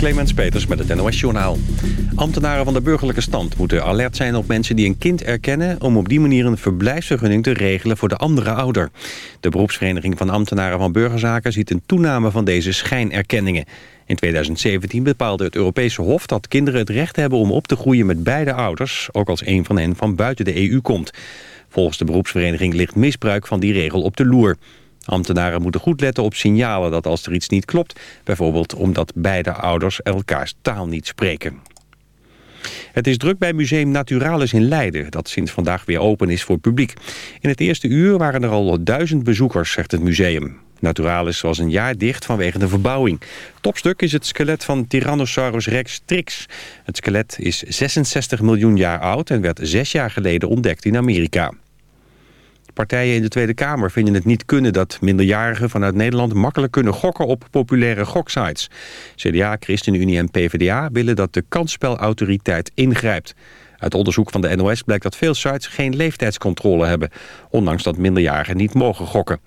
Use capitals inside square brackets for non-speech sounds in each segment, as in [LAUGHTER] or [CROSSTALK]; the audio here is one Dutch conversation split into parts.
Clemens Peters met het NOS Journaal. Ambtenaren van de burgerlijke stand moeten alert zijn op mensen die een kind erkennen... om op die manier een verblijfsvergunning te regelen voor de andere ouder. De beroepsvereniging van ambtenaren van burgerzaken ziet een toename van deze schijnerkenningen. In 2017 bepaalde het Europese Hof dat kinderen het recht hebben om op te groeien met beide ouders... ook als een van hen van buiten de EU komt. Volgens de beroepsvereniging ligt misbruik van die regel op de loer. Ambtenaren moeten goed letten op signalen dat als er iets niet klopt... bijvoorbeeld omdat beide ouders elkaars taal niet spreken. Het is druk bij Museum Naturalis in Leiden... dat sinds vandaag weer open is voor publiek. In het eerste uur waren er al duizend bezoekers, zegt het museum. Naturalis was een jaar dicht vanwege de verbouwing. Topstuk is het skelet van Tyrannosaurus rex trix. Het skelet is 66 miljoen jaar oud... en werd zes jaar geleden ontdekt in Amerika. Partijen in de Tweede Kamer vinden het niet kunnen dat minderjarigen vanuit Nederland makkelijk kunnen gokken op populaire goksites. CDA, ChristenUnie en PvdA willen dat de kansspelautoriteit ingrijpt. Uit onderzoek van de NOS blijkt dat veel sites geen leeftijdscontrole hebben, ondanks dat minderjarigen niet mogen gokken.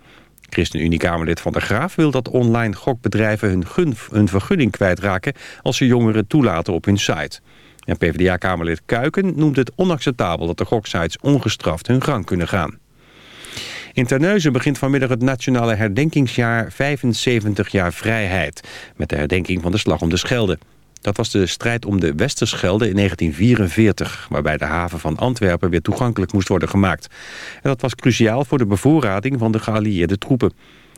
ChristenUnie-Kamerlid Van der Graaf wil dat online gokbedrijven hun, hun vergunning kwijtraken als ze jongeren toelaten op hun site. En PvdA-Kamerlid Kuiken noemt het onacceptabel dat de goksites ongestraft hun gang kunnen gaan. In Terneuzen begint vanmiddag het nationale herdenkingsjaar 75 jaar vrijheid. Met de herdenking van de slag om de Schelde. Dat was de strijd om de Westerschelde in 1944... waarbij de haven van Antwerpen weer toegankelijk moest worden gemaakt. En dat was cruciaal voor de bevoorrading van de geallieerde troepen.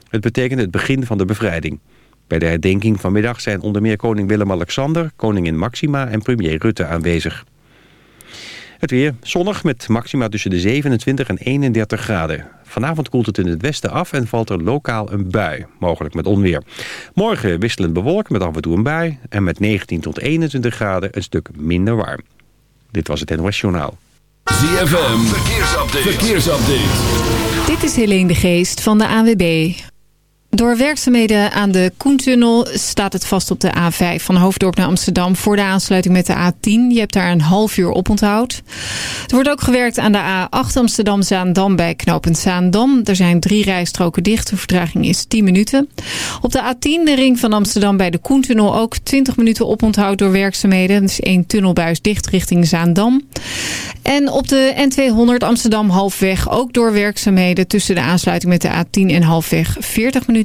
Het betekende het begin van de bevrijding. Bij de herdenking vanmiddag zijn onder meer koning Willem-Alexander... koningin Maxima en premier Rutte aanwezig. Het weer zonnig met maxima tussen de 27 en 31 graden. Vanavond koelt het in het westen af en valt er lokaal een bui, mogelijk met onweer. Morgen wisselend bewolkt met af en toe een bui... en met 19 tot 21 graden een stuk minder warm. Dit was het NOS Journaal. ZFM, verkeersupdate. verkeersupdate. Dit is Helene de Geest van de AWB. Door werkzaamheden aan de Koentunnel staat het vast op de A5 van Hoofddorp naar Amsterdam voor de aansluiting met de A10. Je hebt daar een half uur oponthoud. Er wordt ook gewerkt aan de A8 Amsterdam-Zaandam bij knooppunt Zaandam. Er zijn drie rijstroken dicht. De vertraging is 10 minuten. Op de A10 de ring van Amsterdam bij de Koentunnel ook 20 minuten oponthoud door werkzaamheden. Er is één tunnelbuis dicht richting Zaandam. En op de N200 Amsterdam halfweg ook door werkzaamheden tussen de aansluiting met de A10 en halfweg 40 minuten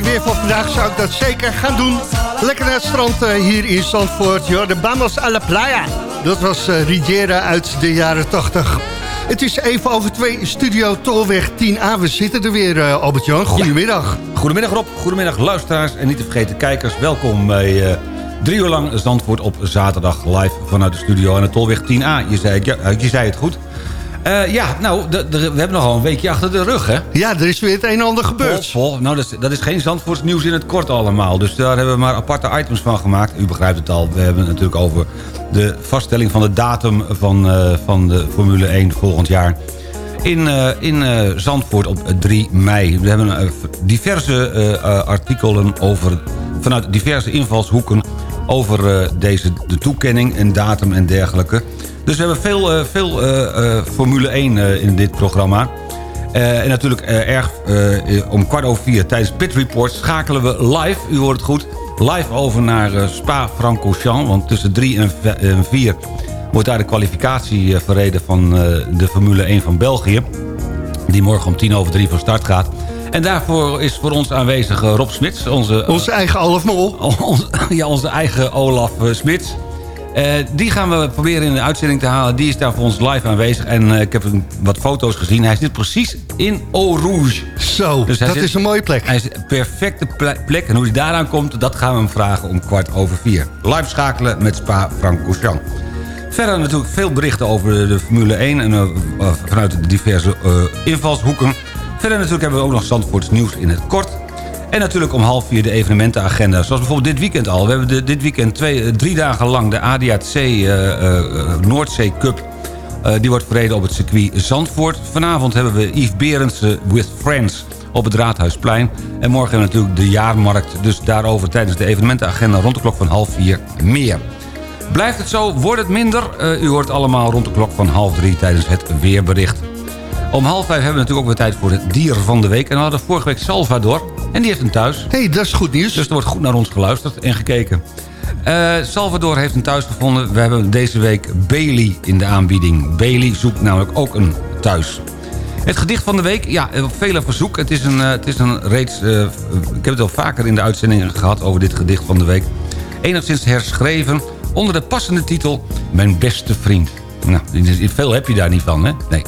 Weer van vandaag zou ik dat zeker gaan doen. Lekker naar het strand eh, hier in Zandvoort. Ja, de Vamos a la Playa. Dat was eh, Riviera uit de jaren 80. Het is even over twee, Studio Tolweg 10A. We zitten er weer, eh, Albert-Jan. Goedemiddag. Goedemiddag Rob, goedemiddag luisteraars en niet te vergeten kijkers. Welkom bij drie uur lang Zandvoort op zaterdag live vanuit de studio aan de Tolweg 10A. Je zei het, ja, je zei het goed. Eh, ja, nou, we hebben nogal een weekje achter de rug, hè? Ja, er is weer het een en ander gebeurd. Vol, vol. Nou, dat is, dat is geen Zandvoorts nieuws in het kort allemaal. Dus daar hebben we maar aparte items van gemaakt. U begrijpt het al, we hebben het natuurlijk over de vaststelling van de datum van, eh, van de Formule 1 volgend jaar. In, eh, in Zandvoort op 3 mei. We hebben diverse artikelen over, vanuit diverse invalshoeken over deze, de toekenning en datum en dergelijke. Dus we hebben veel, eh, veel eh, eh, Formule 1 eh, in dit programma. En natuurlijk erg om kwart over vier tijdens Pit Report schakelen we live, u hoort het goed, live over naar Spa-Francorchamps. Want tussen drie en vier wordt daar de kwalificatie verreden van de Formule 1 van België. Die morgen om tien over drie van start gaat. En daarvoor is voor ons aanwezig Rob Smits, onze, Onze eigen Olaf Mol. [LAUGHS] ja, onze eigen Olaf Smits. Eh, die gaan we proberen in de uitzending te halen. Die is daar voor ons live aanwezig. En eh, ik heb wat foto's gezien. Hij zit precies in Eau Rouge. Zo, Dus dat zit- is een mooie plek. Hij is een perfecte ple- plek. En hoe hij daaraan komt, dat gaan we hem vragen om kwart over vier. Live schakelen met Spa-Francorchamps. Verder natuurlijk veel berichten over de, Formule 1... en eh, vanuit de diverse invalshoeken. Verder natuurlijk hebben we ook nog Zandvoorts nieuws in het kort. En natuurlijk om half vier de evenementenagenda. Zoals bijvoorbeeld dit weekend al. We hebben dit weekend twee, eh, drie dagen lang de ADAC eh, eh, Noordzee Cup... Die wordt verreden op het circuit Zandvoort. Vanavond hebben we Yves Berendsen with Friends op het Raadhuisplein. En morgen hebben we natuurlijk de jaarmarkt. Dus daarover tijdens de evenementenagenda rond de klok van half vier meer. Blijft het zo, wordt het minder? U hoort allemaal rond de klok van half drie tijdens het weerbericht. Om half vijf hebben we natuurlijk ook weer tijd voor het dier van de week. En we hadden vorige week Salvador. En die heeft hem thuis. Hé, hey, dat is goed nieuws. Dus er wordt goed naar ons geluisterd en gekeken. Eh, Salvador heeft een thuis gevonden. We hebben deze week Bailey in de aanbieding. Bailey zoekt namelijk ook een thuis. Het gedicht van de week, ja, op vele verzoek. Het is een, eh, het is een reeds... eh, ik heb het al vaker in de uitzendingen gehad over dit gedicht van de week. Enigszins herschreven onder de passende titel... Mijn beste vriend. Nou, veel heb je daar niet van, hè? Nee.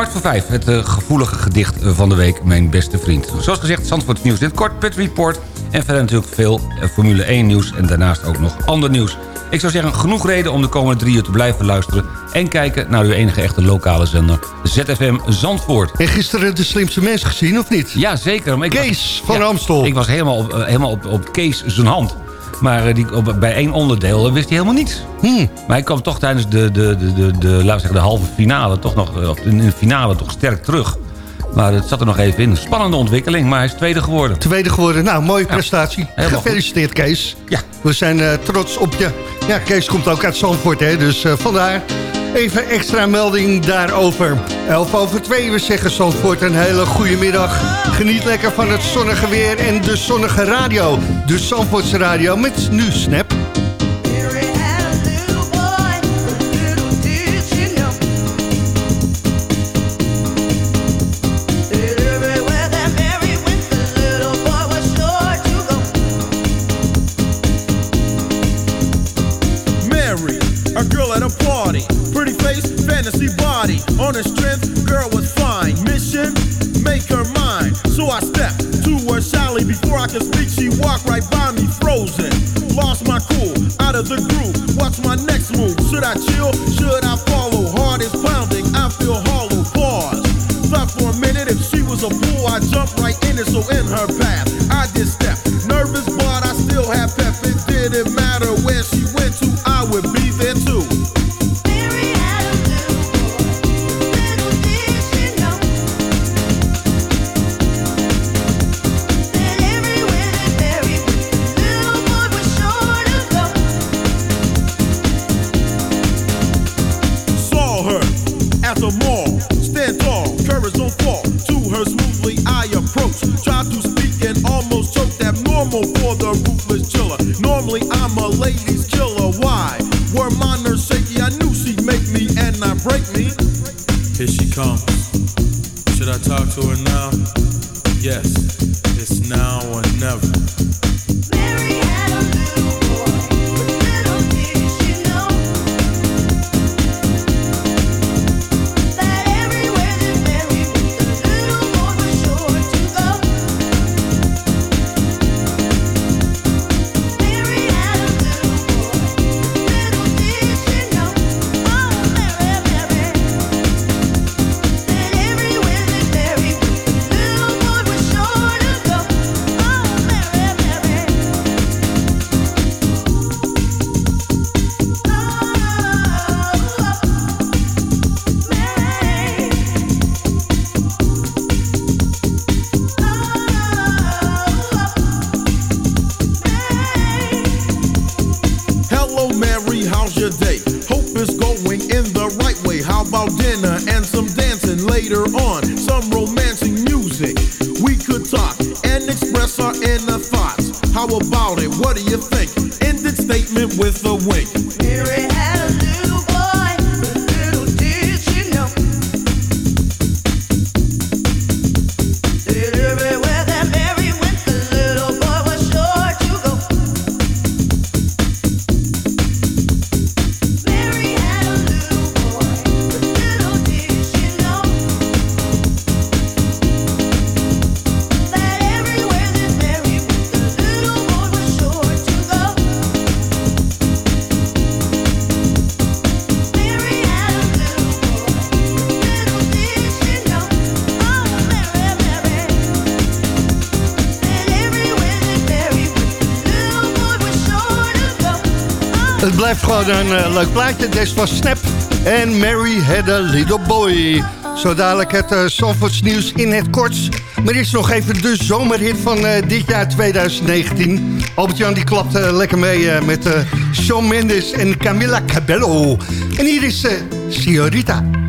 Kwart voor vijf, het eh, gevoelige gedicht eh, van de week, mijn beste vriend. Zoals gezegd, Zandvoort nieuws in het kort, Pet Report... en verder natuurlijk veel eh, Formule 1 nieuws en daarnaast ook nog ander nieuws. Ik zou zeggen, genoeg reden om de komende drie uur te blijven luisteren... en kijken naar uw enige echte lokale zender, ZFM Zandvoort. En gisteren de slimste mens gezien, of niet? Ja, zeker. Maar ik was- Kees van ja, Amstel. Ik was helemaal op, helemaal op, op Kees zijn hand. Maar eh, die, op, bij één onderdeel eh, wist hij helemaal niets. Hmm. Maar hij kwam toch tijdens de, de, de, de, de, laten zeggen, de halve finale... toch nog, eh, of in de finale toch sterk terug. Maar het zat er nog even in. Spannende ontwikkeling, maar hij is tweede geworden. Tweede geworden. Nou, mooie prestatie. Gefeliciteerd, Kees. Ja. We zijn trots op je. Ja, Kees komt ook uit Zandvoort, hè. Dus vandaar even extra melding daarover. 11 over 2, we zeggen Zandvoort een hele goede middag. Geniet lekker van het zonnige weer en de zonnige radio. De Zandvoortse radio met nu Snap. Dan een eh, leuk plaatje. Deze was Snap en Mary had a little boy. Zo dadelijk het uh, nieuws in het kort. Maar is nog even de zomerhit van eh, dit jaar 2019. Albert-Jan die klapt lekker mee met Shawn Mendes en Camilla Cabello. En hier is Siorita.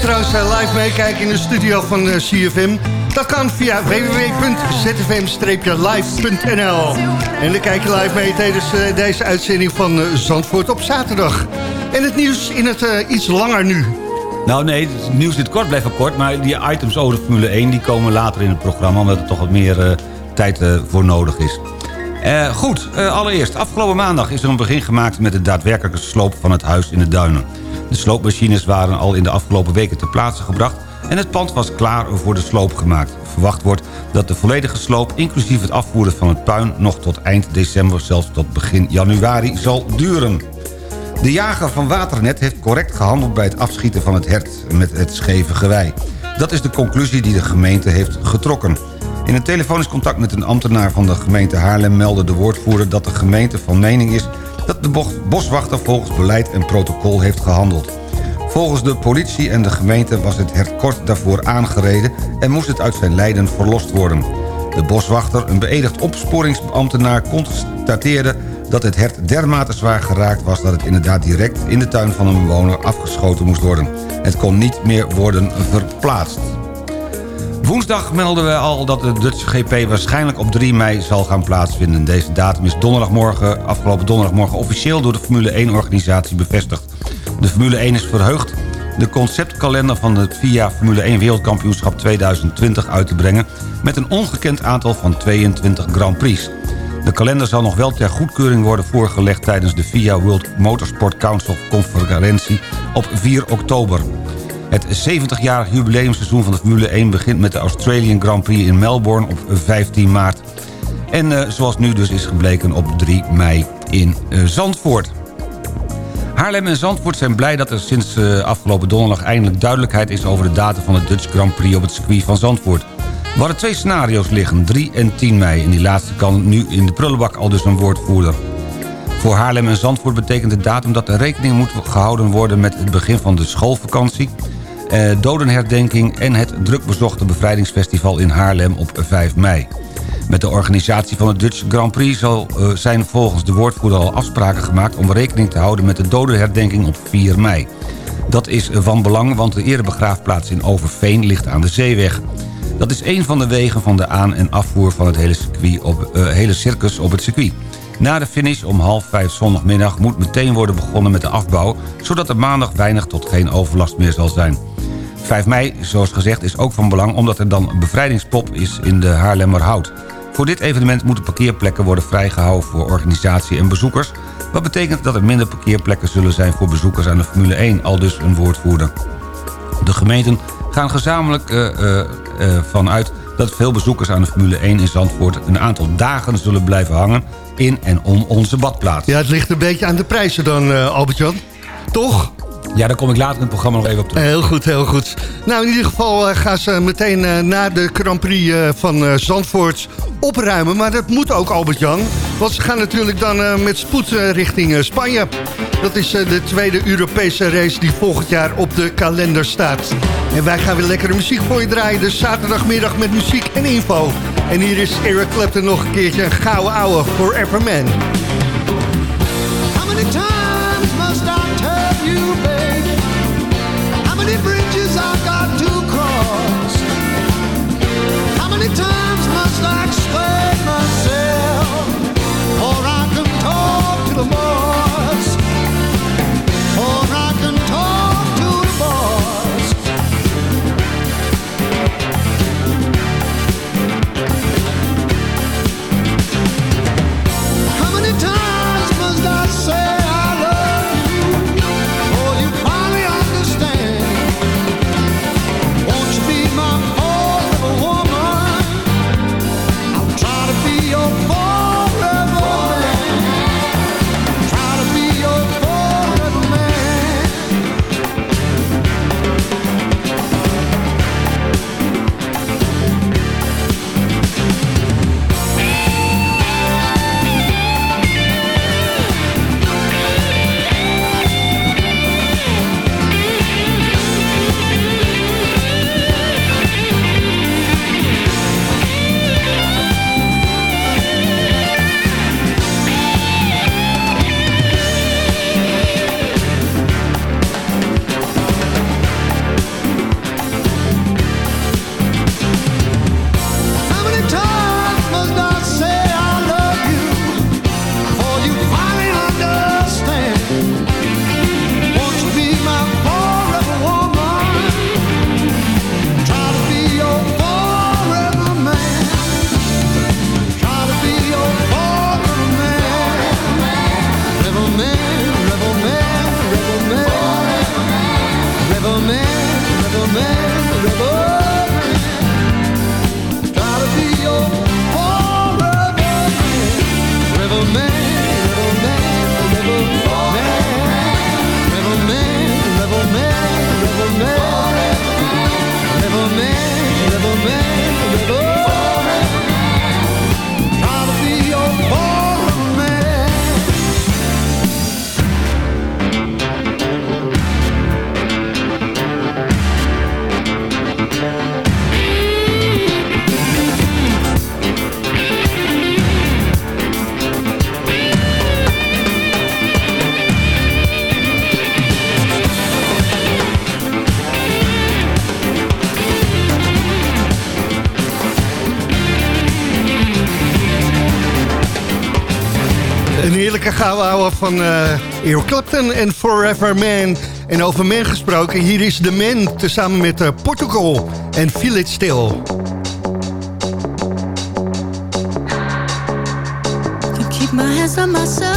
Trouwens eh, live meekijken in de studio van eh, CFM? Dat kan via www.zfm-live.nl En dan kijk je live mee tijdens eh, deze uitzending van Zandvoort op zaterdag. En het nieuws in het iets langer nu. Nou nee, het nieuws dit kort blijft kort... maar die items over de Formule 1 die komen later in het programma... omdat er toch wat meer tijd voor nodig is. Goed, allereerst. Afgelopen maandag is er een begin gemaakt... met de daadwerkelijke sloop van het huis in de Duinen. De sloopmachines waren al in de afgelopen weken ter plaatse gebracht... en het pand was klaar voor de sloop gemaakt. Verwacht wordt dat de volledige sloop... inclusief het afvoeren van het puin... nog tot eind december, zelfs tot begin januari zal duren. De jager van Waternet heeft correct gehandeld bij het afschieten van het hert met het scheve gewei. Dat is de conclusie die de gemeente heeft getrokken. In een telefonisch contact met een ambtenaar van de gemeente Haarlem meldde de woordvoerder dat de gemeente van mening is dat de bo- boswachter volgens beleid en protocol heeft gehandeld. Volgens de politie en de gemeente was het hert kort daarvoor aangereden en moest het uit zijn lijden verlost worden. De boswachter, een beëdigd opsporingsambtenaar, constateerde dat het hert dermate zwaar geraakt was... dat het inderdaad direct in de tuin van een bewoner afgeschoten moest worden. Het kon niet meer worden verplaatst. Woensdag melden we al dat de Dutch GP waarschijnlijk op 3 mei zal gaan plaatsvinden. Deze datum is donderdagmorgen, afgelopen donderdagmorgen officieel door de Formule 1-organisatie bevestigd. De Formule 1 is verheugd de conceptkalender van het VIA Formule 1 Wereldkampioenschap 2020 uit te brengen... met een ongekend aantal van 22 Grand Prix. De kalender zal nog wel ter goedkeuring worden voorgelegd... tijdens de VIA World Motorsport Council conferentie op 4 oktober. Het 70-jarig jubileumseizoen van de Formule 1 begint met de Australian Grand Prix in Melbourne op 15 maart. En eh, zoals nu dus is gebleken op 3 mei in eh, Zandvoort. Haarlem en Zandvoort zijn blij dat er sinds eh, afgelopen donderdag eindelijk duidelijkheid is over de datum van de Dutch Grand Prix op het circuit van Zandvoort. We hadden twee scenario's liggen, 3 en 10 mei. En die laatste kan nu in de prullenbak al dus een woordvoerder. Voor Haarlem en Zandvoort betekent de datum dat er rekening moet gehouden worden met het begin van de schoolvakantie, eh, dodenherdenking en het drukbezochte bevrijdingsfestival in Haarlem op 5 mei. Met de organisatie van de Dutch Grand Prix zal, eh, zijn volgens de woordvoerder al afspraken gemaakt... om rekening te houden met de dodenherdenking op 4 mei. Dat is van belang, want de erebegraafplaats in Overveen ligt aan de zeeweg. Dat is een van de wegen van de aan- en afvoer van het hele, circuit op, eh, hele circus op het circuit. Na de finish om half vijf zondagmiddag moet meteen worden begonnen met de afbouw... zodat er maandag weinig tot geen overlast meer zal zijn. 5 mei, zoals gezegd, is ook van belang omdat er dan een bevrijdingspop is in de Haarlemmerhout. Voor dit evenement moeten parkeerplekken worden vrijgehouden voor organisatie en bezoekers... wat betekent dat er minder parkeerplekken zullen zijn voor bezoekers aan de Formule 1, al dus een woordvoerder. De gemeenten gaan gezamenlijk eh, eh, eh, vanuit dat veel bezoekers aan de Formule 1 in Zandvoort... een aantal dagen zullen blijven hangen in en om onze badplaats. Ja, het ligt een beetje aan de prijzen dan, Albert-Jan. Toch? Ja, daar kom ik later in het programma nog even op terug. Heel goed, heel goed. Nou, in ieder geval eh, gaan ze meteen eh, na de Grand Prix eh, van Zandvoort opruimen. Maar dat moet ook, Albert-Jan. Want ze gaan natuurlijk dan met spoed richting Spanje. Dat is de tweede Europese race die volgend jaar op de kalender staat. En wij gaan weer lekkere muziek voor je draaien. Dus zaterdagmiddag met muziek en info. En hier is Eric Clapton nog een keertje een gouden ouwe Forever Man. How many times must I tell you, van eh Eric Clapton en Forever Man. En over Man gesproken, hier is The Man... tezamen met eh, Portugal en Feel It Still. Keep my hands on myself.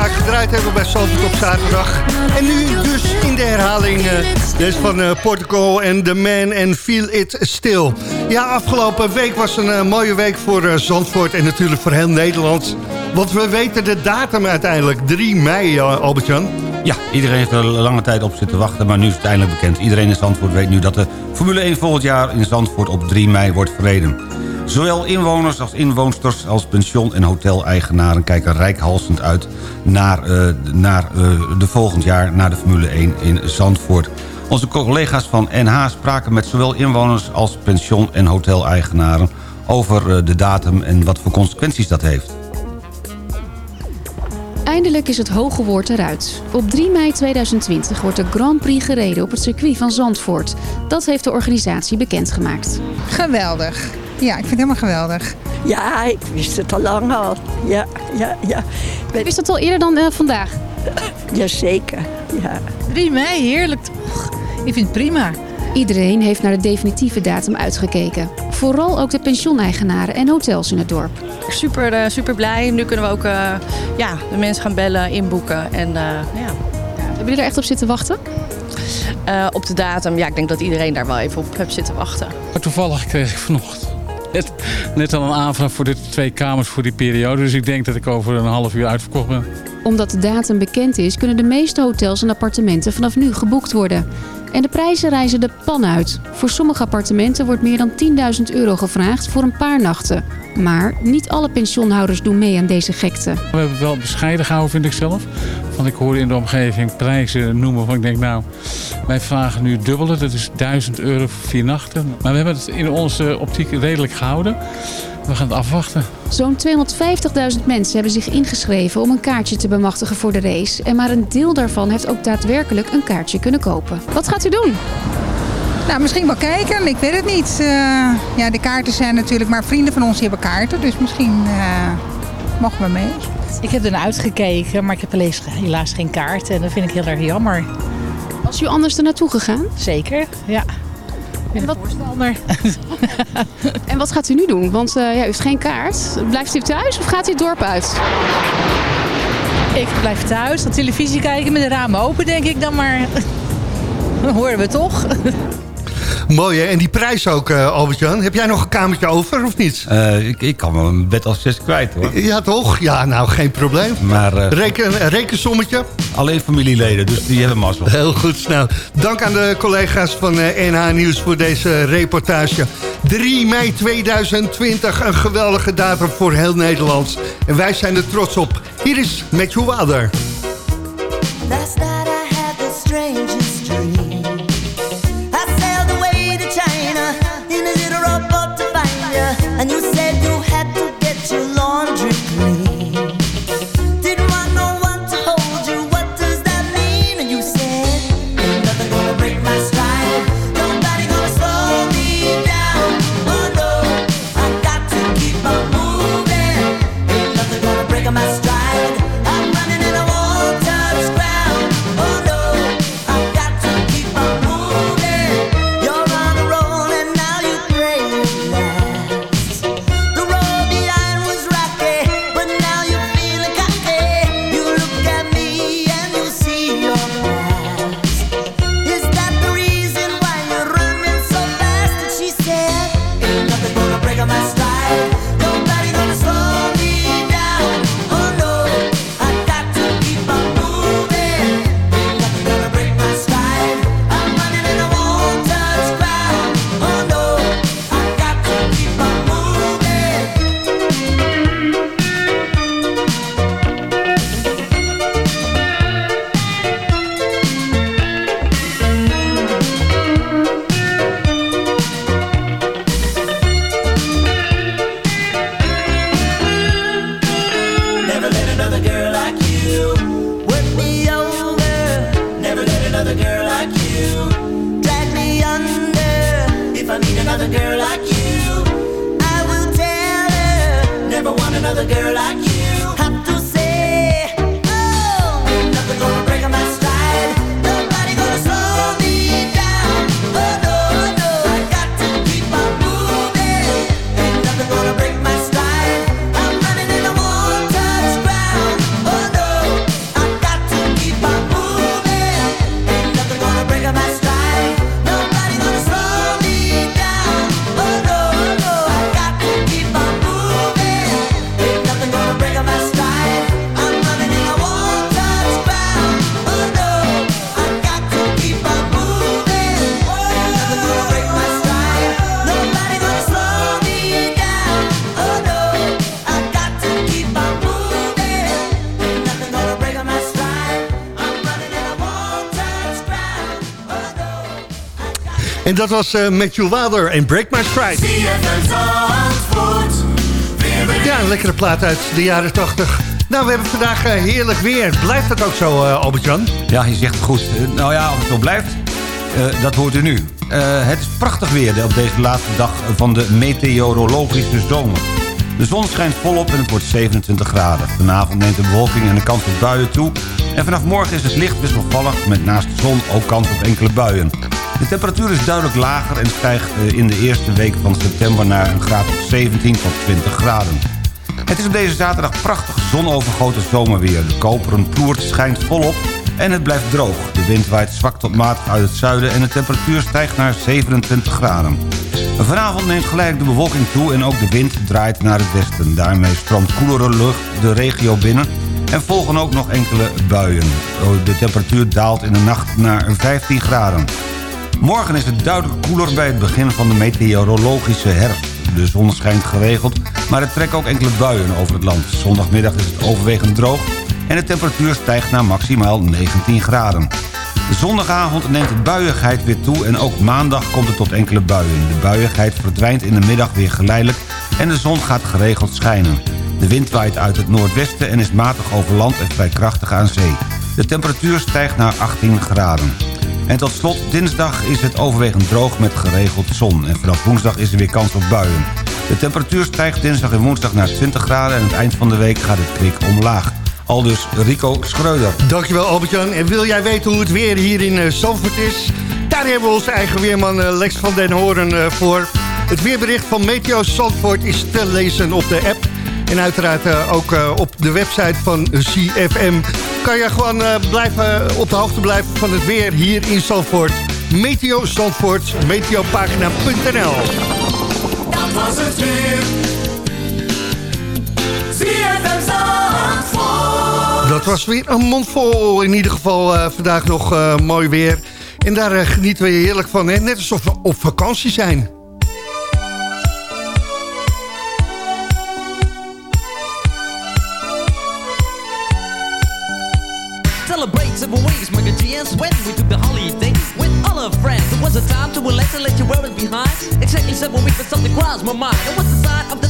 Vaak gedraaid hebben bij Zandvoort op zaterdag. En nu dus in de herhaling eh dus van eh, Portugal en The Man and Feel It Still. Ja, afgelopen week was een eh, mooie week voor Zandvoort en natuurlijk voor heel Nederland. Want we weten de datum uiteindelijk, 3 mei, Albert-Jan. Ja, iedereen heeft er lange tijd op zitten wachten, maar nu is het eindelijk bekend. Iedereen in Zandvoort weet nu dat de Formule 1 volgend jaar in Zandvoort op 3 mei wordt verreden. Zowel inwoners als inwoonsters als pension- en hoteleigenaren kijken rijkhalsend uit naar, eh, naar eh, de volgend jaar, naar de Formule 1 in Zandvoort. Onze collega's van NH spraken met zowel inwoners als pension- en hoteleigenaren over eh, de datum en wat voor consequenties dat heeft. Eindelijk is het hoge woord eruit. Op 3 mei 2020 wordt de Grand Prix gereden op het circuit van Zandvoort. Dat heeft de organisatie bekendgemaakt. Geweldig. Ja, ik vind het helemaal geweldig. Ja, ik wist het al lang al. Ja, ja, ja. Wist het al eerder dan eh, vandaag? [LAUGHS] Jazeker, ja. 3 mei, heerlijk toch? Ik vind het prima. Iedereen heeft naar de definitieve datum uitgekeken. Vooral ook de pensioeneigenaren en hotels in het dorp. Super, eh, super blij. Nu kunnen we ook eh, ja, de mensen gaan bellen, inboeken. En, eh, ja. Hebben jullie er echt op zitten wachten? Eh, op de datum, ja, ik denk dat iedereen daar wel even op heeft zitten wachten. Maar toevallig kreeg ik vanochtend net, net al een aanvraag voor de twee kamers voor die periode. Dus ik denk dat ik over een half uur uitverkocht ben. Omdat de datum bekend is, kunnen de meeste hotels en appartementen vanaf nu geboekt worden. En de prijzen reizen de pan uit. Voor sommige appartementen wordt meer dan 10.000 euro gevraagd voor een paar nachten. Maar niet alle pensioenhouders doen mee aan deze gekte. We hebben het wel bescheiden gehouden, vind ik zelf. Want ik hoor in de omgeving prijzen noemen van ik denk nou, wij vragen nu dubbele. Dat is 1000 euro voor vier nachten. Maar we hebben het in onze optiek redelijk gehouden. We gaan het afwachten. Zo'n 250.000 mensen hebben zich ingeschreven om een kaartje te bemachtigen voor de race. En maar een deel daarvan heeft ook daadwerkelijk een kaartje kunnen kopen. Wat gaat u doen? Nou, misschien wel kijken. Ik weet het niet. Eh, ja, de kaarten zijn natuurlijk... Maar vrienden van ons die hebben kaarten. Dus misschien eh, mogen we mee. Ik heb ernaar uitgekeken, maar ik heb helaas, helaas geen kaart. En dat vind ik heel erg jammer. Was u anders er naartoe gegaan? Zeker, ja. En wat voorstander. [LAUGHS] [LAUGHS] En wat gaat u nu doen? Want eh, ja, u heeft geen kaart. Blijft u thuis of gaat u het dorp uit? Ik blijf thuis, de televisie kijken met de ramen open, denk ik dan maar. [LAUGHS] Dan horen we toch. Mooi hè, en die prijs ook, eh, Albert-Jan. Heb jij nog een kamertje over of niet? Eh, ik, ik kan mijn bed als zes kwijt hoor. Ja toch? Ja, nou geen probleem. Maar eh, Reken, een rekensommetje? alleen familieleden, dus die hebben mazzel. Heel goed, nou. Dank aan de collega's van eh, NH Nieuws voor deze reportage. 3 mei 2020, een geweldige datum voor heel Nederland. En wij zijn er trots op. Hier is Matthew Wilder. Last night dat was eh, Matthew Wilder en Break My Stride. Ja, een lekkere plaat uit de jaren 80. Nou, we hebben vandaag eh, heerlijk weer. Blijft dat ook zo, eh, Albert-Jan? Ja, je zegt het goed. Nou ja, of het zo blijft, dat hoort u nu. Het is prachtig weer op deze laatste dag van de meteorologische zomer. De zon schijnt volop en het wordt 27 graden. Vanavond neemt de bewolking en de kans op buien toe. En vanaf morgen is het licht wisselvallig met naast de zon ook kans op enkele buien. De temperatuur is duidelijk lager en stijgt eh, in de eerste week van september naar een graad of 17 tot 20 graden. Het is op deze zaterdag prachtig zonovergoten zomerweer. De koperen ploert schijnt volop en het blijft droog. De wind waait zwak tot matig uit het zuiden en de temperatuur stijgt naar 27 graden. Vanavond neemt gelijk de bewolking toe en ook de wind draait naar het westen. Daarmee stroomt koelere lucht de regio binnen en volgen ook nog enkele buien. De temperatuur daalt in de nacht naar 15 graden. Morgen is het duidelijk koeler bij het begin van de meteorologische herfst. De zon schijnt geregeld, maar er trekken ook enkele buien over het land. Zondagmiddag is het overwegend droog en de temperatuur stijgt naar maximaal 19 graden. Zondagavond neemt de buiigheid weer toe en ook maandag komt het tot enkele buien. De buiigheid verdwijnt in de middag weer geleidelijk en de zon gaat geregeld schijnen. De wind waait uit het noordwesten en is matig over land en vrij krachtig aan zee. De temperatuur stijgt naar 18 graden. En tot slot, dinsdag is het overwegend droog met geregeld zon. En vanaf woensdag is er weer kans op buien. De temperatuur stijgt dinsdag en woensdag naar 20 graden... en aan het eind van de week gaat het kwik omlaag. Aldus Rico Schreuder. Dankjewel Albert-Jan. En wil jij weten hoe het weer hier in uh, Zandvoort is? daar hebben we onze eigen weerman eh, Lex van den Hoorn eh, voor. Het weerbericht van Meteo Zandvoort is te lezen op de app. En uiteraard eh, ook eh, op de website van CFM. Kan je gewoon eh, blijven, op de hoogte blijven van het weer hier in Zandvoort. Meteo Zandvoort, meteopagina.nl Dat was het weer. Zandvoort. Dat was weer een mond vol. In ieder geval vandaag nog mooi weer. En daar genieten we heerlijk van. Hè? Net alsof we op vakantie zijn. Ways, GS when we took the holiday with all our friends. It was a time to relax and let you wear it behind. Exactly seven weeks, but something crossed my mind. It was the sign of the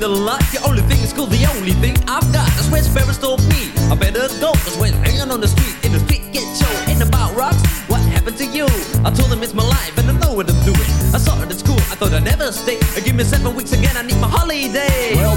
A lot. The only thing is cool, the only thing I've got. That's where Sparrows told me I better go. Cause when hanging on the street, in the street get show, ain't about rocks. What happened to you? I told them it's my life and I know what I'm doing. I saw it at school, I thought I'd never stay. Give me seven weeks again, I need my holiday. Well,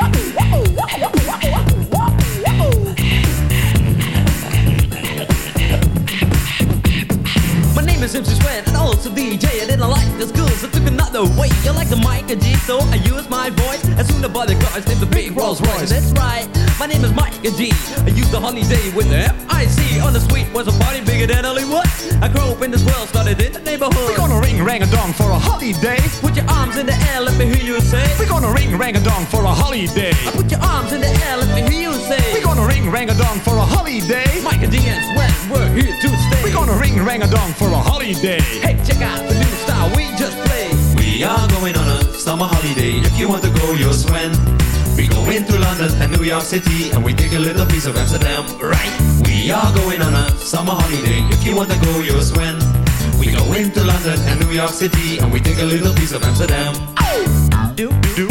name is MC Sweat and also DJ. I didn't like the schools, I took another way. You like the mic and G, so I use my voice. As soon as the cars named the big Rolls Royce. That's right, my name is Mike and G. I use the holiday with the F-I-C. On the suite was a party bigger than Hollywood. I grew up in this world, started in the neighborhood. We're gonna ring rang a dong for a holiday. Put your arms in the air, let me hear you say. We're gonna ring rang a dong for a holiday. I put your arms in the air, let me hear you say. We ring rang a dong for a holiday. Mike and D and Sweat, we're here to stay. We're gonna ring rang a dong for a holiday. Hey, check out the new style we just played. We are going on a summer holiday. If you want to go, you'll swim. We go into London and New York City, and we take a little piece of Amsterdam, right? We are going on a summer holiday. If you want to go, you'll swim. We go into London and New York City, and we take a little piece of Amsterdam. Do, do, do, do,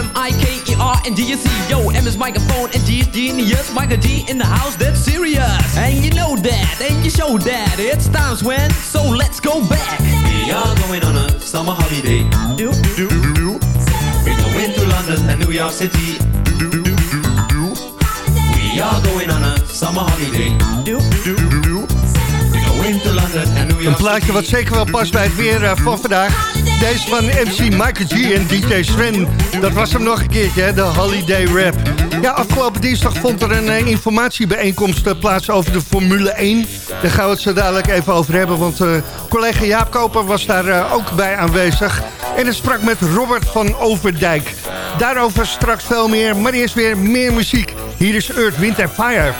M-I-K-E-R and. Yo, M is microphone and G is genius. Micah G in the house, that's serious. And you know that, and you show that. It's times when, so let's go back. We are going on a summer holiday. Do, do, do. We go into London and New York City. We are going on a summer holiday. Into London and New Een plaatje wat zeker wel past bij het weer eh, van vandaag. Deze van MC Michael G en DJ Sven. Dat was hem nog een keertje, hè, de Holiday Rap. Ja, afgelopen dinsdag vond er een eh, informatiebijeenkomst eh, plaats over de Formule 1. Daar gaan we het zo dadelijk even over hebben, want collega Jaap Koper was daar ook bij aanwezig. En hij sprak met Robert van Overdijk. Daarover straks veel meer, maar eerst weer meer muziek. Hier is Earth, Wind Fire.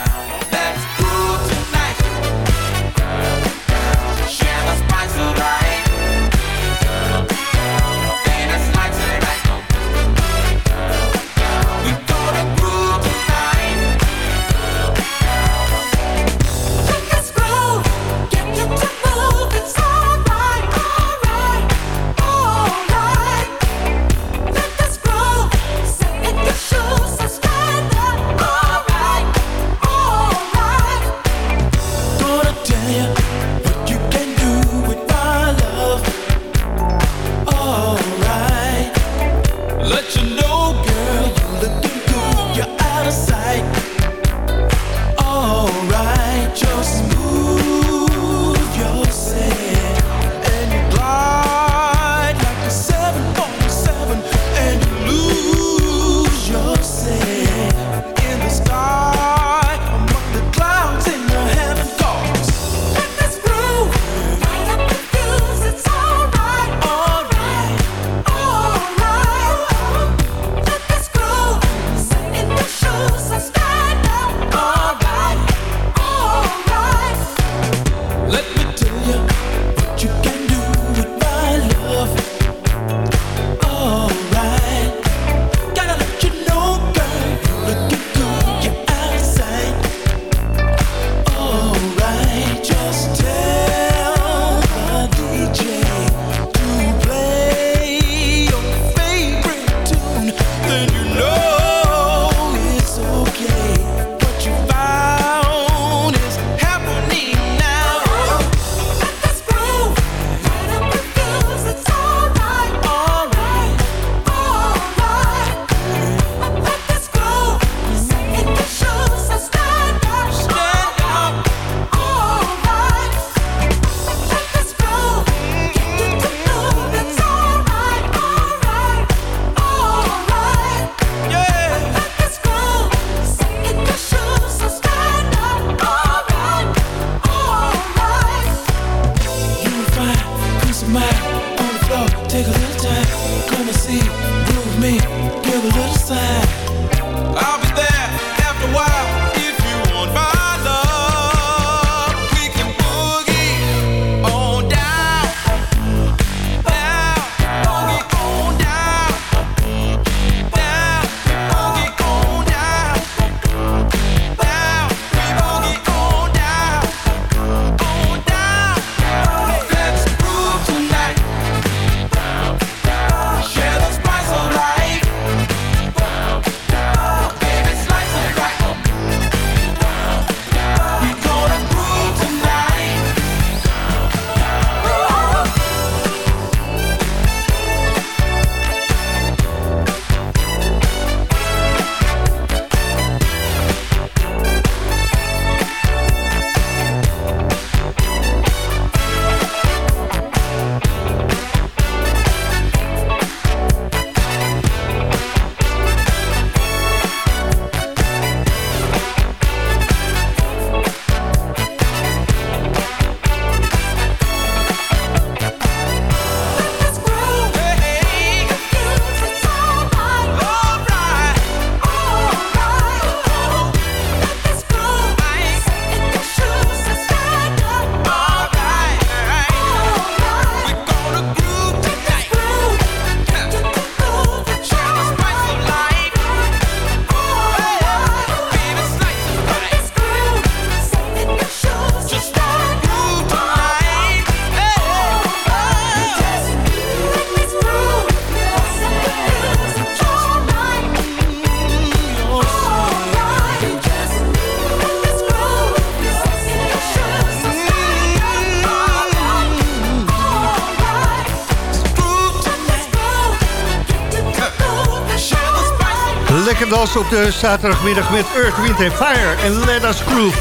Dansen op de zaterdagmiddag met Earth, Wind Fire en Let Us Groove.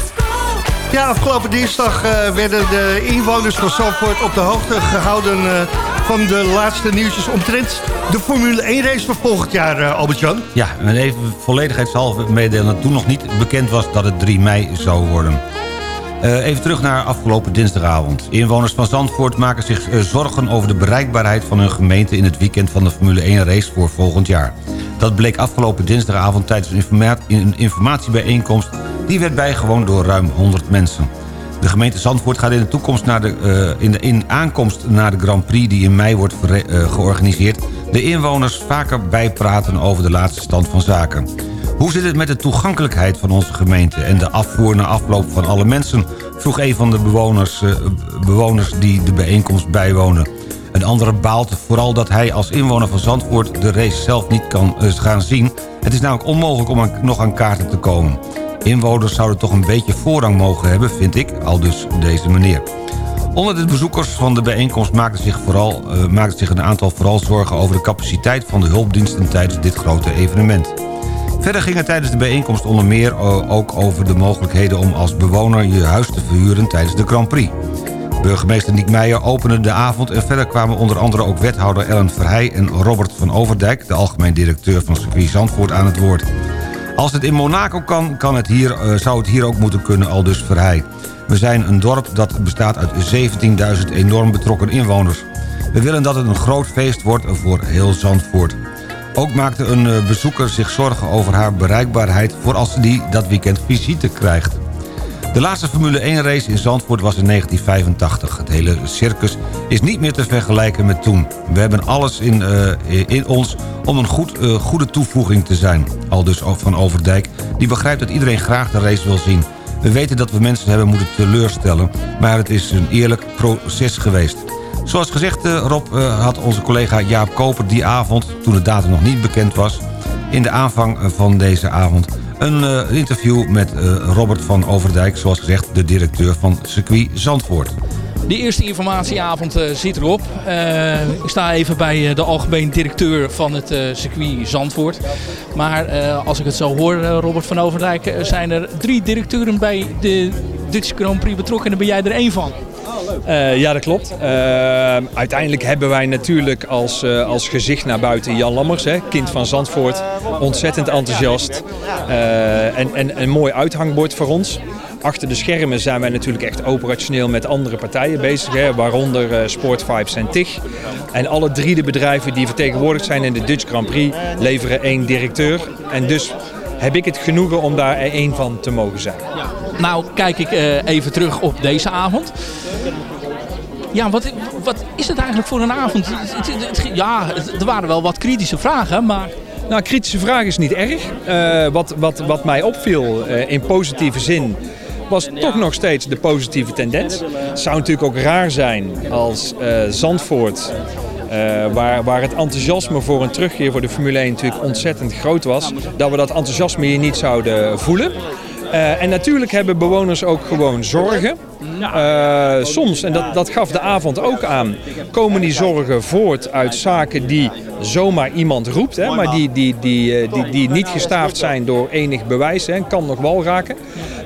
Ja, afgelopen dinsdag eh, werden de inwoners van Zandvoort op de hoogte gehouden... eh, van de laatste nieuwtjes omtrent de Formule 1 race van volgend jaar, eh, Albert-Jan. Ja, en even volledigheidshalve meedelen dat toen nog niet bekend was dat het 3 mei zou worden. Even terug naar afgelopen dinsdagavond. Inwoners van Zandvoort maken zich zorgen over de bereikbaarheid van hun gemeente... in het weekend van de Formule 1 race voor volgend jaar. Dat bleek afgelopen dinsdagavond tijdens een, informa een informatiebijeenkomst... die werd bijgewoond door ruim 100 mensen. De gemeente Zandvoort gaat in de toekomst naar de, eh, in, de, in aankomst naar de Grand Prix... die in mei wordt eh, georganiseerd... de inwoners vaker bijpraten over de laatste stand van zaken. Hoe zit het met de toegankelijkheid van onze gemeente... en de afvoer na afloop van alle mensen... vroeg een van de bewoners, eh, bewoners die de bijeenkomst bijwonen. Een andere baalt vooral dat hij als inwoner van Zandvoort... de race zelf niet kan eh, gaan zien. Het is namelijk onmogelijk om nog aan kaarten te komen. Inwoners zouden toch een beetje voorrang mogen hebben, vind ik, al dus deze meneer. Onder de bezoekers van de bijeenkomst maakten zich, vooral, eh, maakten zich een aantal vooral zorgen over de capaciteit van de hulpdiensten tijdens dit grote evenement. Verder ging het tijdens de bijeenkomst onder meer eh, ook over de mogelijkheden om als bewoner je huis te verhuren tijdens de Grand Prix. Burgemeester Niek Meijer opende de avond en verder kwamen onder andere ook wethouder Ellen Verheij en Robert van Overdijk, de algemeen directeur van circuit Zandvoort, aan het woord. Als het in Monaco kan, kan het hier, eh, zou het hier ook moeten kunnen, al dus Verheij. We zijn een dorp dat bestaat uit 17.000 enorm betrokken inwoners. We willen dat het een groot feest wordt voor heel Zandvoort. Ook maakte een eh, bezoeker zich zorgen over haar bereikbaarheid... voor als die dat weekend visite krijgt. De laatste Formule 1 race in Zandvoort was in 1985. Het hele circus is niet meer te vergelijken met toen. We hebben alles in, eh, in ons om een goed, eh, goede toevoeging te zijn. Al dus van Overdijk, die begrijpt dat iedereen graag de race wil zien. We weten dat we mensen hebben moeten teleurstellen... maar het is een eerlijk proces geweest. Zoals gezegd, eh, Rob, had onze collega Jaap Koper die avond... toen de datum nog niet bekend was... in de aanvang van deze avond een eh, interview met eh, Robert van Overdijk... zoals gezegd, de directeur van circuit Zandvoort. De eerste informatieavond eh, zit erop. Ik sta even bij de algemeen directeur van het circuit Zandvoort. Maar als ik het zo hoor, Robert van Overdijk, zijn er drie directeuren bij de Dutch Grand Prix betrokken. En ben jij er één van. Eh, ja, dat klopt. Eh, uiteindelijk hebben wij natuurlijk als, eh, als gezicht naar buiten Jan Lammers, hè, kind van Zandvoort. Ontzettend enthousiast. En, en een mooi uithangbord voor ons. Achter de schermen zijn wij natuurlijk echt operationeel met andere partijen bezig. Hè, waaronder eh, Sport Vibes en TIG. En alle drie de bedrijven die vertegenwoordigd zijn in de Dutch Grand Prix leveren één directeur. En dus heb ik het genoegen om daar één van te mogen zijn. Nou, kijk ik eh, even terug op deze avond. Ja, wat, wat is het eigenlijk voor een avond? Het- het- het- ja, er waren wel wat kritische vragen, maar... Nou, kritische vraag is niet erg. Eh, wat, wat, wat mij opviel eh, in positieve zin was toch nog steeds de positieve tendens. Het zou natuurlijk ook raar zijn als Zandvoort, waar, waar het enthousiasme voor een terugkeer voor de Formule 1 natuurlijk ontzettend groot was, dat we dat enthousiasme hier niet zouden voelen. Eh, en natuurlijk hebben bewoners ook gewoon zorgen. Eh, soms, en dat, dat gaf de avond ook aan, komen die zorgen voort uit zaken die zomaar iemand roept. Hè, maar die, die, die, eh, die, die niet gestaafd zijn door enig bewijs. Hè, kan nog wel raken.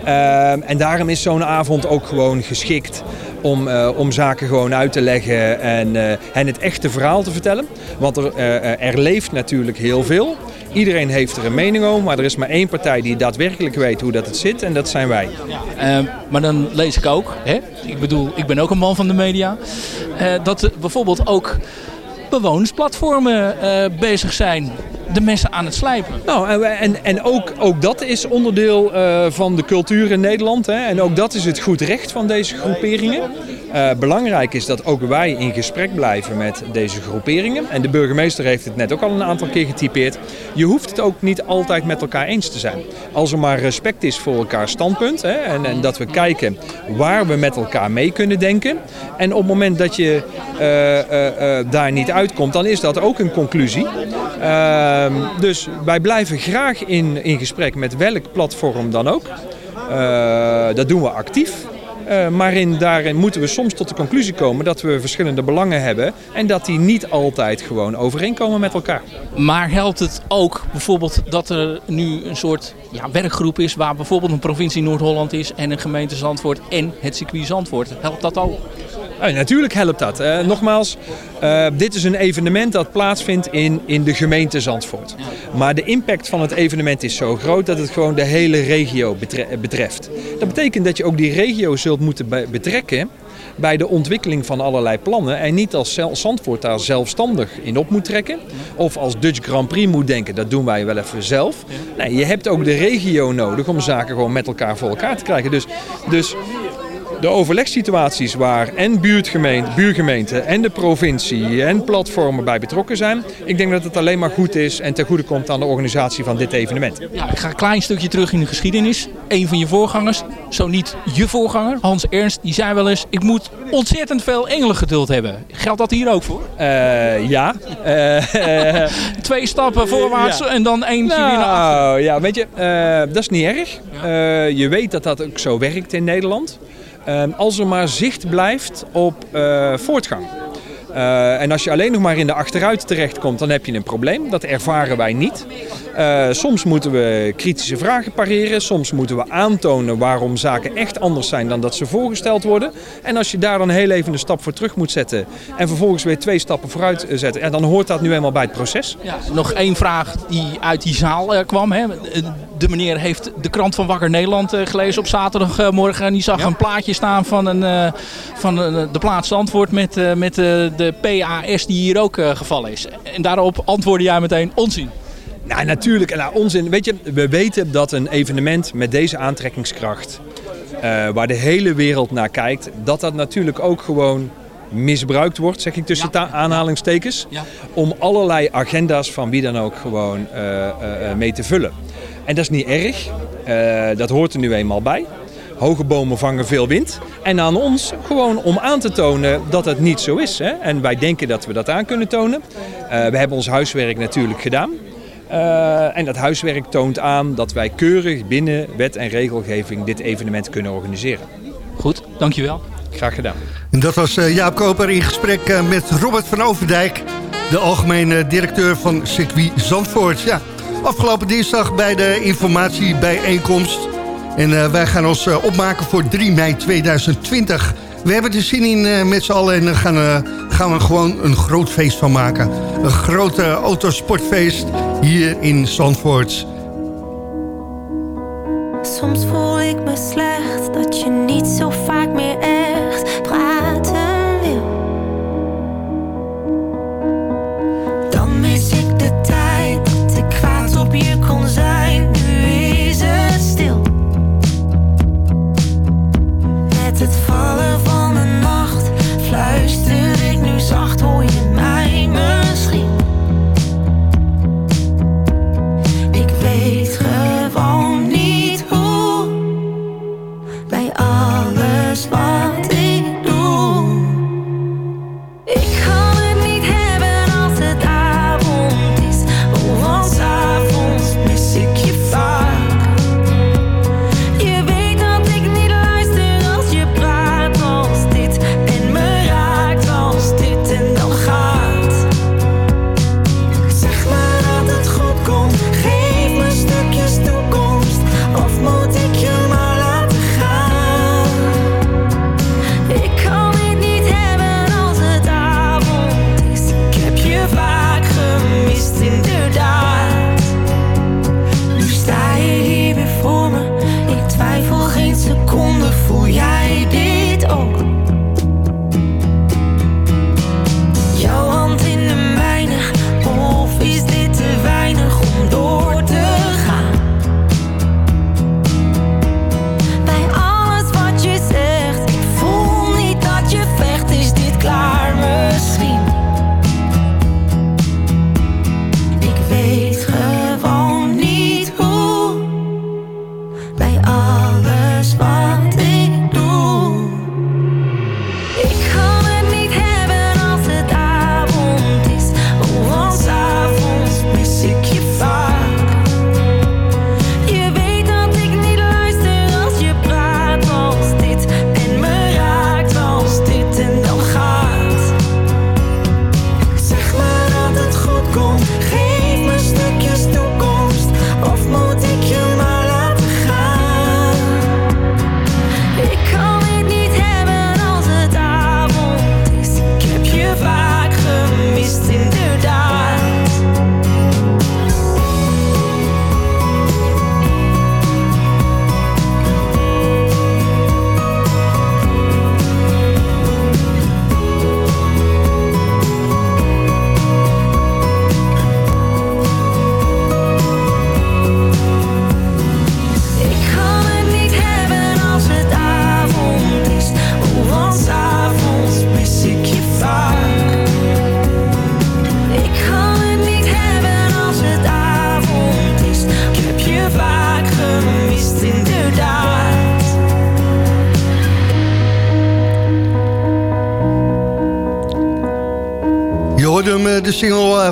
Eh, en daarom is zo'n avond ook gewoon geschikt om, eh, om zaken gewoon uit te leggen en, eh, en het echte verhaal te vertellen. Want er, eh, er leeft natuurlijk heel veel. Iedereen heeft er een mening over, maar er is maar één partij die daadwerkelijk weet hoe dat het zit en dat zijn wij. Eh, maar dan lees ik ook, hè? ik bedoel, ik ben ook een man van de media, dat bijvoorbeeld ook bewonersplatformen bezig zijn de mensen aan het slijpen. Nou, en, en, en ook, ook dat is onderdeel eh, van de cultuur in Nederland. Hè? En ook dat is het goed recht van deze groeperingen. Eh, belangrijk is dat ook wij in gesprek blijven met deze groeperingen. En de burgemeester heeft het net ook al een aantal keer getypeerd. Je hoeft het ook niet altijd met elkaar eens te zijn. Als er maar respect is voor elkaars standpunt. Hè? En, en dat we kijken waar we met elkaar mee kunnen denken. En op het moment dat je eh, eh, daar niet uitkomt, dan is dat ook een conclusie. Ehm, dus wij blijven graag in, in gesprek met welk platform dan ook. Dat doen we actief. Eh, maar in, daarin moeten we soms tot de conclusie komen dat we verschillende belangen hebben. En dat die niet altijd gewoon overeenkomen met elkaar. Maar helpt het ook bijvoorbeeld dat er nu een soort ja, werkgroep is... waar bijvoorbeeld een provincie Noord-Holland is en een gemeente Zandvoort en het circuit Zandvoort? Helpt dat ook? Natuurlijk helpt dat. Nogmaals, eh, dit is een evenement dat plaatsvindt in, in de gemeente Zandvoort. Maar de impact van het evenement is zo groot dat het gewoon de hele regio betre- betreft. Dat betekent dat je ook die regio zult moeten be- betrekken bij de ontwikkeling van allerlei plannen. En niet als Zandvoort daar zelfstandig in op moet trekken. Of als Dutch Grand Prix moet denken, dat doen wij wel even zelf. Nee, je hebt ook de regio nodig om zaken gewoon met elkaar voor elkaar te krijgen. Dus, dus de overlegssituaties waar en buurtgemeente, buurgemeenten en de provincie en platformen bij betrokken zijn. Ik denk dat het alleen maar goed is en ten goede komt aan de organisatie van dit evenement. Ja, ik ga een klein stukje terug in de geschiedenis. Een van je voorgangers, zo niet je voorganger, Hans Ernst, die zei wel eens... ik moet ontzettend veel engelengeduld hebben. Geldt dat hier ook voor? Eh, ja. Eh, [LAUGHS] [LAUGHS] Twee stappen voorwaarts Ja. en dan eentje weer naar achter. Nou, ja, weet je, eh, dat is niet erg. Je weet dat dat ook zo werkt in Nederland. Eh, als er maar zicht blijft op eh, voortgang. Eh, en als je alleen nog maar in de achteruit terechtkomt, dan heb je een probleem. Dat ervaren wij niet. Eh, soms moeten we kritische vragen pareren. Soms moeten we aantonen waarom zaken echt anders zijn dan dat ze voorgesteld worden. En als je daar dan heel even een stap voor terug moet zetten en vervolgens weer twee stappen vooruit eh, zetten, ja, dan hoort dat nu eenmaal bij het proces. Ja, nog één vraag die uit die zaal kwam. Hè. De meneer heeft de krant van Wakker Nederland gelezen op zaterdagmorgen. En die zag een plaatje staan van, een, van de plaats Zandvoort met, met eh, de PAS die hier ook eh, gevallen is. En daarop antwoordde jij meteen onzin. Nou, natuurlijk. Nou, onzin. Weet je, we weten dat een evenement met deze aantrekkingskracht, eh, waar de hele wereld naar kijkt, dat dat natuurlijk ook gewoon misbruikt wordt, zeg ik tussen aanhalingstekens, om allerlei agenda's van wie dan ook gewoon eh, mee te vullen. En dat is niet erg. Dat hoort er nu eenmaal bij. Hoge bomen vangen veel wind. En aan ons gewoon om aan te tonen dat het niet zo is. Hè? En wij denken dat we dat aan kunnen tonen. Eh, we hebben ons huiswerk natuurlijk gedaan. Eh, en dat huiswerk toont aan dat wij keurig binnen wet en regelgeving dit evenement kunnen organiseren. Goed, dankjewel. Graag gedaan. En dat was eh, Jaap Koper in gesprek met Robert van Overdijk... de algemene directeur van circuit Zandvoort. Ja, afgelopen dinsdag bij de informatiebijeenkomst. En eh, wij gaan ons eh, opmaken voor 3 mei 2020. We hebben er zin in eh, met z'n allen en dan gaan, gaan we gewoon een groot feest van maken. Een groot eh, autosportfeest hier in Zandvoort.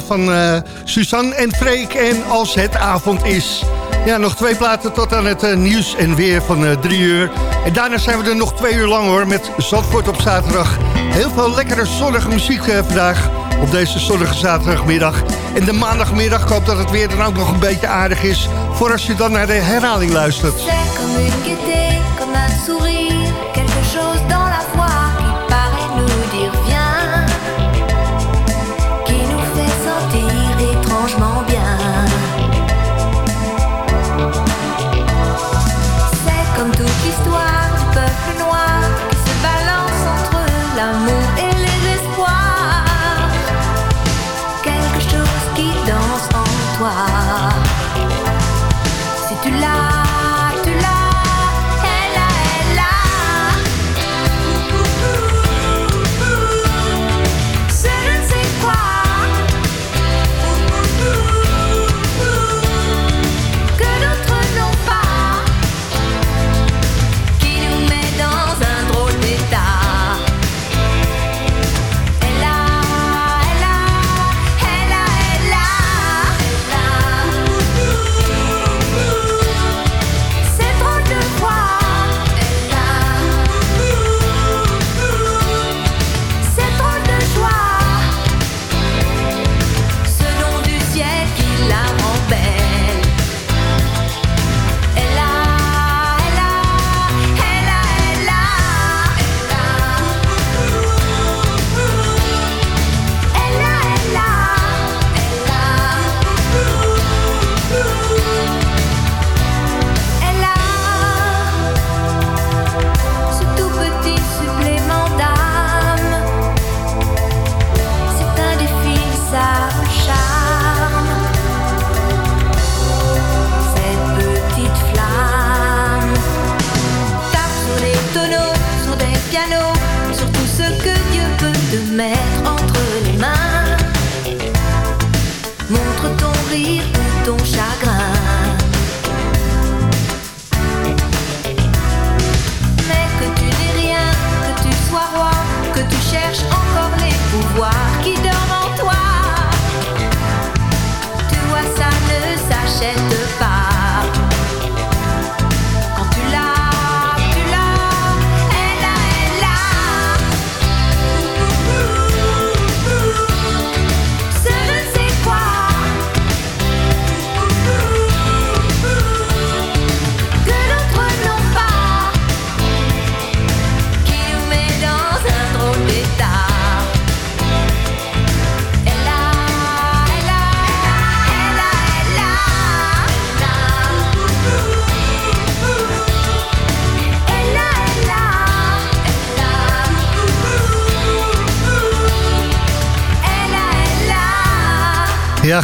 Van eh, Suzanne en Freek en Als het avond is. Ja, nog twee platen tot aan het eh, nieuws en weer van eh, drie uur. En daarna zijn we er nog twee uur lang hoor, met Zandvoort op zaterdag. Heel veel lekkere zonnige muziek eh, vandaag op deze zonnige zaterdagmiddag. En de maandagmiddag, ik hoop dat het weer dan ook nog een beetje aardig is... voor als je dan naar de herhaling luistert.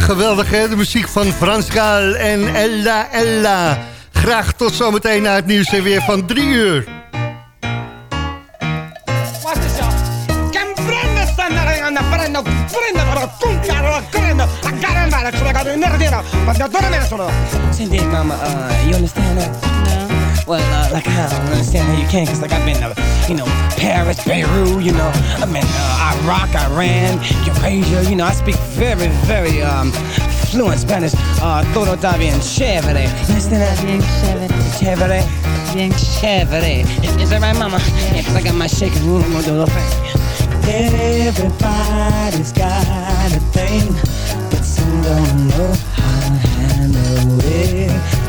Geweldig hè, de muziek van Frans Gaal en Ella Ella. Graag tot zometeen na het nieuws en weer van drie uur. Uh, you understand that? Well, uh, like I don't understand how you can, cause like I've been to, you know, Paris, Beirut, you know, I've been uh, Iraq, Iran, Eurasia, you know, I speak very, very um, fluent Spanish. Uh, todo está bien chévere. Understand that? Bien chévere. Chévere. Bien chévere. Is, is that right, mama? Yeah, cause I got my shaking room, I'm do a little thing. Everybody's got a thing, but some don't know how to handle it.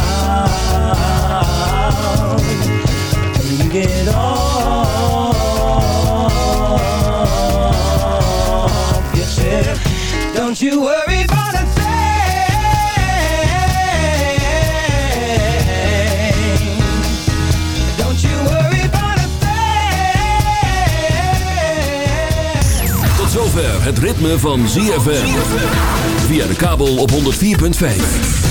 get off Yes, sir Don't you worry about a thing. Don't you worry about a thing. Tot zover het ritme van ZFM. Via de kabel op 104.5.